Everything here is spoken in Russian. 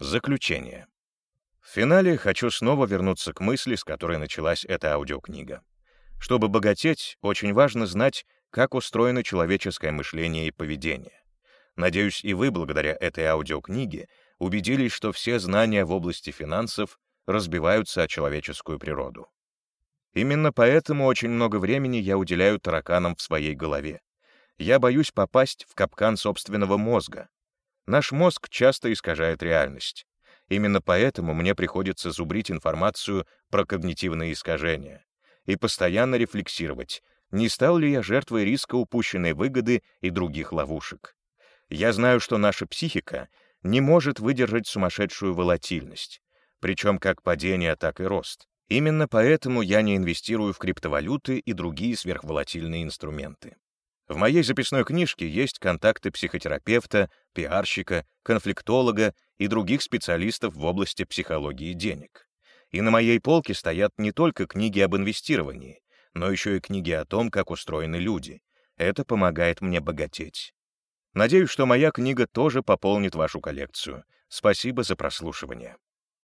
Заключение. В финале хочу снова вернуться к мысли, с которой началась эта аудиокнига. Чтобы богатеть, очень важно знать, как устроено человеческое мышление и поведение. Надеюсь, и вы, благодаря этой аудиокниге, убедились, что все знания в области финансов разбиваются о человеческую природу. Именно поэтому очень много времени я уделяю тараканам в своей голове. Я боюсь попасть в капкан собственного мозга. Наш мозг часто искажает реальность. Именно поэтому мне приходится зубрить информацию про когнитивные искажения и постоянно рефлексировать, не стал ли я жертвой риска упущенной выгоды и других ловушек. Я знаю, что наша психика не может выдержать сумасшедшую волатильность, причем как падение, так и рост. Именно поэтому я не инвестирую в криптовалюты и другие сверхволатильные инструменты. В моей записной книжке есть контакты психотерапевта, пиарщика, конфликтолога и других специалистов в области психологии денег. И на моей полке стоят не только книги об инвестировании, но еще и книги о том, как устроены люди. Это помогает мне богатеть. Надеюсь, что моя книга тоже пополнит вашу коллекцию. Спасибо за прослушивание.